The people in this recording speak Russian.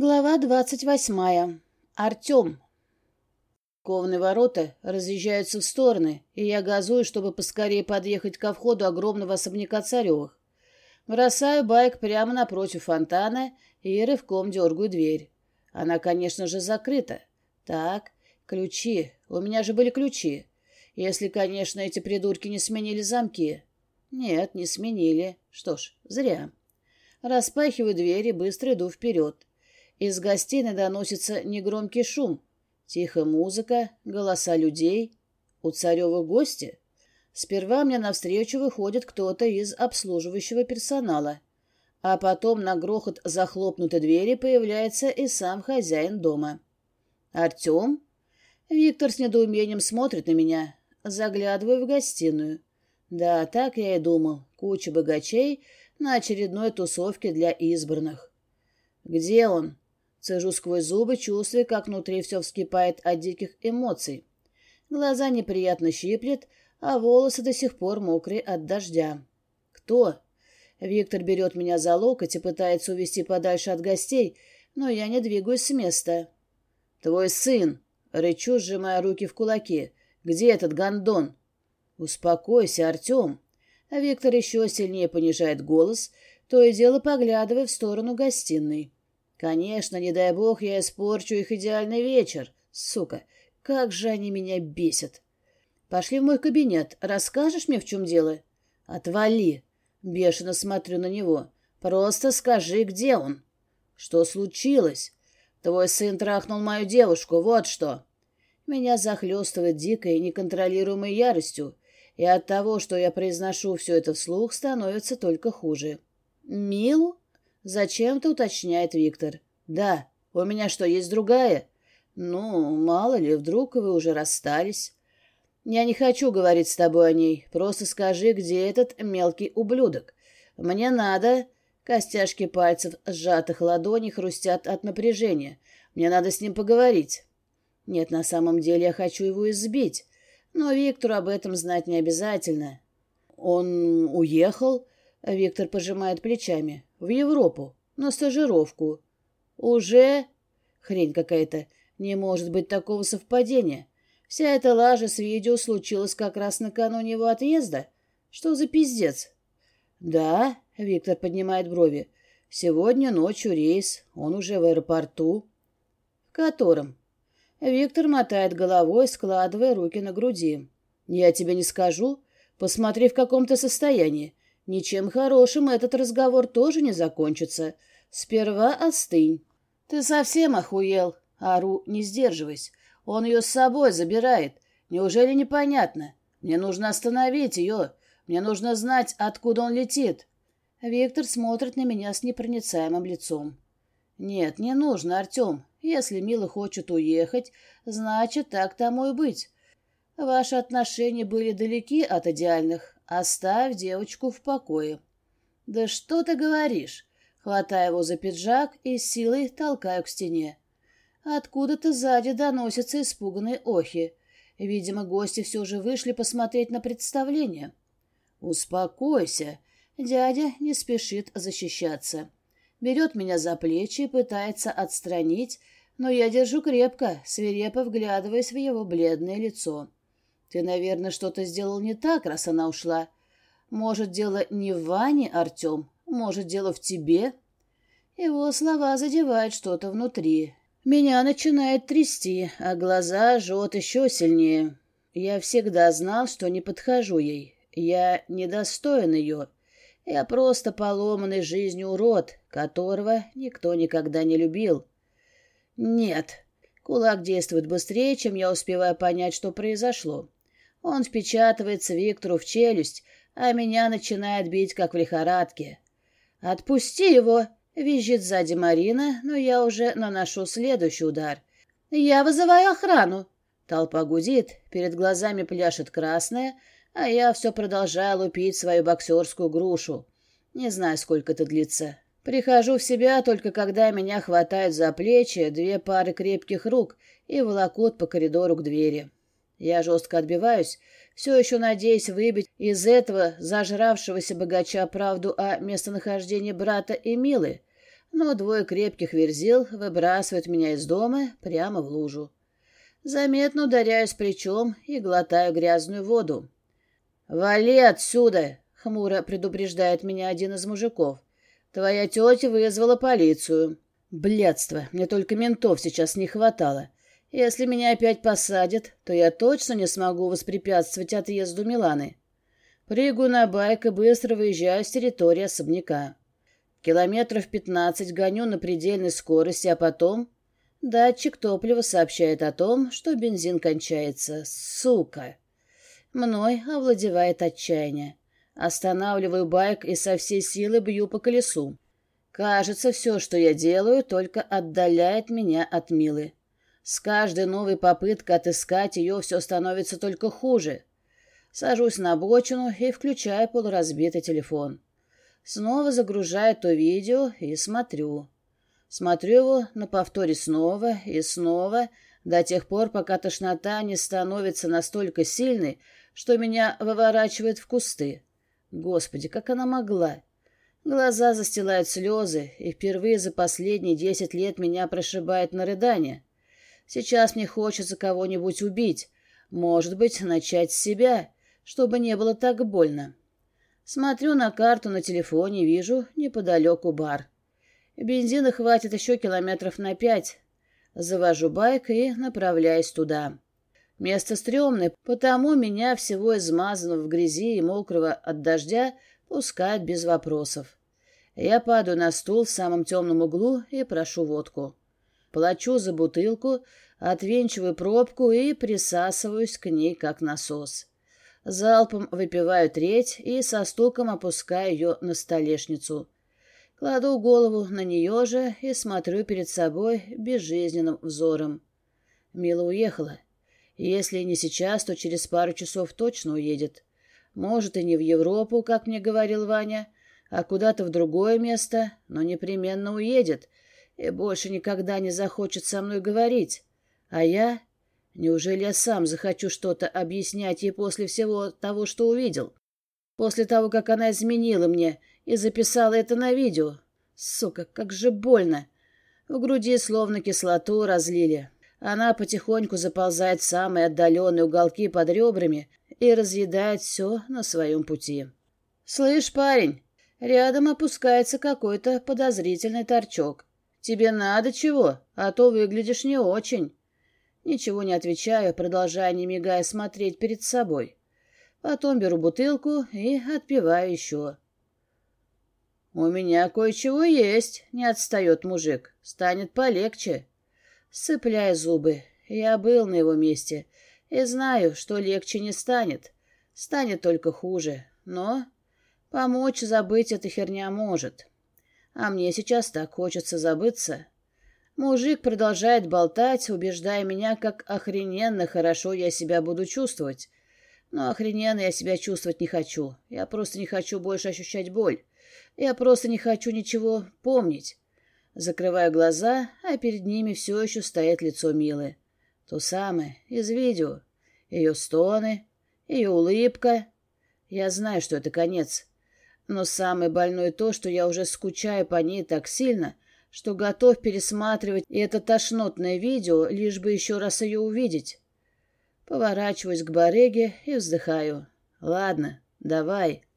Глава двадцать восьмая. Артем. Ковные ворота разъезжаются в стороны, и я газую, чтобы поскорее подъехать ко входу огромного особняка Царевых. Бросаю байк прямо напротив фонтана и рывком дергаю дверь. Она, конечно же, закрыта. Так, ключи. У меня же были ключи. Если, конечно, эти придурки не сменили замки. Нет, не сменили. Что ж, зря. Распахиваю дверь и быстро иду вперед. Из гостиной доносится негромкий шум. Тихая музыка, голоса людей. У царева гости. Сперва мне навстречу выходит кто-то из обслуживающего персонала. А потом на грохот захлопнутой двери появляется и сам хозяин дома. «Артем?» Виктор с недоумением смотрит на меня. Заглядываю в гостиную. Да, так я и думал. Куча богачей на очередной тусовке для избранных. «Где он?» Цежу сквозь зубы, чувствуя, как внутри все вскипает от диких эмоций. Глаза неприятно щиплет, а волосы до сих пор мокрые от дождя. «Кто?» Виктор берет меня за локоть и пытается увести подальше от гостей, но я не двигаюсь с места. «Твой сын!» — рычу, сжимая руки в кулаки. «Где этот гондон?» «Успокойся, Артем!» Виктор еще сильнее понижает голос, то и дело поглядывая в сторону гостиной. Конечно, не дай бог, я испорчу их идеальный вечер. Сука, как же они меня бесят. Пошли в мой кабинет. Расскажешь мне, в чем дело? Отвали. Бешено смотрю на него. Просто скажи, где он. Что случилось? Твой сын трахнул мою девушку, вот что. Меня захлестывает дикой, неконтролируемой яростью, и от того, что я произношу все это вслух, становится только хуже. «Милу?» Зачем-то уточняет Виктор. Да, у меня что, есть другая? Ну, мало ли, вдруг вы уже расстались. Я не хочу говорить с тобой о ней. Просто скажи, где этот мелкий ублюдок. Мне надо... Костяшки пальцев, сжатых ладоней, хрустят от напряжения. Мне надо с ним поговорить. Нет, на самом деле я хочу его избить. Но Виктору об этом знать не обязательно. Он уехал? Виктор пожимает плечами. В Европу. На стажировку. Уже? Хрень какая-то. Не может быть такого совпадения. Вся эта лажа с видео случилась как раз накануне его отъезда. Что за пиздец? Да, Виктор поднимает брови. Сегодня ночью рейс. Он уже в аэропорту. В котором? Виктор мотает головой, складывая руки на груди. Я тебе не скажу. Посмотри, в каком то состоянии. Ничем хорошим этот разговор тоже не закончится. Сперва остынь. Ты совсем охуел? Ару, не сдерживайся. Он ее с собой забирает. Неужели непонятно? Мне нужно остановить ее. Мне нужно знать, откуда он летит. Виктор смотрит на меня с непроницаемым лицом. Нет, не нужно, Артем. Если Мила хочет уехать, значит, так тому и быть. Ваши отношения были далеки от идеальных, Оставь девочку в покое. Да что ты говоришь? Хватаю его за пиджак и силой толкаю к стене. Откуда-то сзади доносятся испуганные охи. Видимо, гости все же вышли посмотреть на представление. «Успокойся!» Дядя не спешит защищаться. Берет меня за плечи и пытается отстранить, но я держу крепко, свирепо вглядываясь в его бледное лицо. Ты, наверное, что-то сделал не так, раз она ушла. Может, дело не в Ване, Артем? Может, дело в тебе?» Его слова задевают что-то внутри. Меня начинает трясти, а глаза жжет еще сильнее. Я всегда знал, что не подхожу ей. Я недостоин ее. Я просто поломанный жизнью урод, которого никто никогда не любил. Нет. Кулак действует быстрее, чем я успеваю понять, что произошло. Он впечатывается Виктору в челюсть, а меня начинает бить, как в лихорадке. «Отпусти его!» — визжит сзади Марина, но я уже наношу следующий удар. «Я вызываю охрану!» Толпа гудит, перед глазами пляшет красная, а я все продолжаю лупить свою боксерскую грушу. Не знаю, сколько это длится. Прихожу в себя только когда меня хватают за плечи две пары крепких рук и волокут по коридору к двери. Я жестко отбиваюсь, все еще надеясь выбить из этого зажравшегося богача правду о местонахождении брата и Милы, но двое крепких верзил выбрасывают меня из дома прямо в лужу. Заметно ударяюсь плечом и глотаю грязную воду. «Вали отсюда!» — хмуро предупреждает меня один из мужиков. «Твоя тетя вызвала полицию». Блядство, мне только ментов сейчас не хватало. Если меня опять посадят, то я точно не смогу воспрепятствовать отъезду Миланы. Прыгаю на байк и быстро выезжаю с территории особняка. Километров пятнадцать гоню на предельной скорости, а потом... Датчик топлива сообщает о том, что бензин кончается. Сука! Мной овладевает отчаяние. Останавливаю байк и со всей силы бью по колесу. Кажется, все, что я делаю, только отдаляет меня от Милы. С каждой новой попыткой отыскать ее все становится только хуже. Сажусь на обочину и включаю полуразбитый телефон. Снова загружаю то видео и смотрю. Смотрю его на повторе снова и снова, до тех пор, пока тошнота не становится настолько сильной, что меня выворачивает в кусты. Господи, как она могла! Глаза застилают слезы, и впервые за последние десять лет меня прошибает на рыдание. Сейчас мне хочется кого-нибудь убить, может быть, начать с себя, чтобы не было так больно. Смотрю на карту на телефоне, вижу неподалеку бар. Бензина хватит еще километров на пять. Завожу байк и направляюсь туда. Место стрёмное, потому меня всего измазанного в грязи и мокрого от дождя пускают без вопросов. Я падаю на стул в самом темном углу и прошу водку. Плачу за бутылку, отвинчиваю пробку и присасываюсь к ней, как насос. Залпом выпиваю треть и со стуком опускаю ее на столешницу. Кладу голову на нее же и смотрю перед собой безжизненным взором. Мила уехала. Если не сейчас, то через пару часов точно уедет. Может, и не в Европу, как мне говорил Ваня, а куда-то в другое место, но непременно уедет и больше никогда не захочет со мной говорить. А я... Неужели я сам захочу что-то объяснять ей после всего того, что увидел? После того, как она изменила мне и записала это на видео? Сука, как же больно! В груди словно кислоту разлили. Она потихоньку заползает в самые отдаленные уголки под ребрами и разъедает все на своем пути. «Слышь, парень, Рядом опускается какой-то подозрительный торчок. «Тебе надо чего? А то выглядишь не очень». Ничего не отвечаю, продолжая, не мигая, смотреть перед собой. Потом беру бутылку и отпиваю еще. «У меня кое-чего есть», — не отстает мужик. «Станет полегче». Сцепляя зубы, я был на его месте и знаю, что легче не станет. Станет только хуже. Но Помочь забыть эта херня может. А мне сейчас так хочется забыться. Мужик продолжает болтать, убеждая меня, как охрененно хорошо я себя буду чувствовать. Но охрененно я себя чувствовать не хочу. Я просто не хочу больше ощущать боль. Я просто не хочу ничего помнить. Закрываю глаза, а перед ними все еще стоит лицо Милы. То самое, из видео. Ее стоны, ее улыбка. Я знаю, что это конец. Но самое больное то, что я уже скучаю по ней так сильно, что готов пересматривать это тошнотное видео, лишь бы еще раз ее увидеть. Поворачиваюсь к барыге и вздыхаю. «Ладно, давай».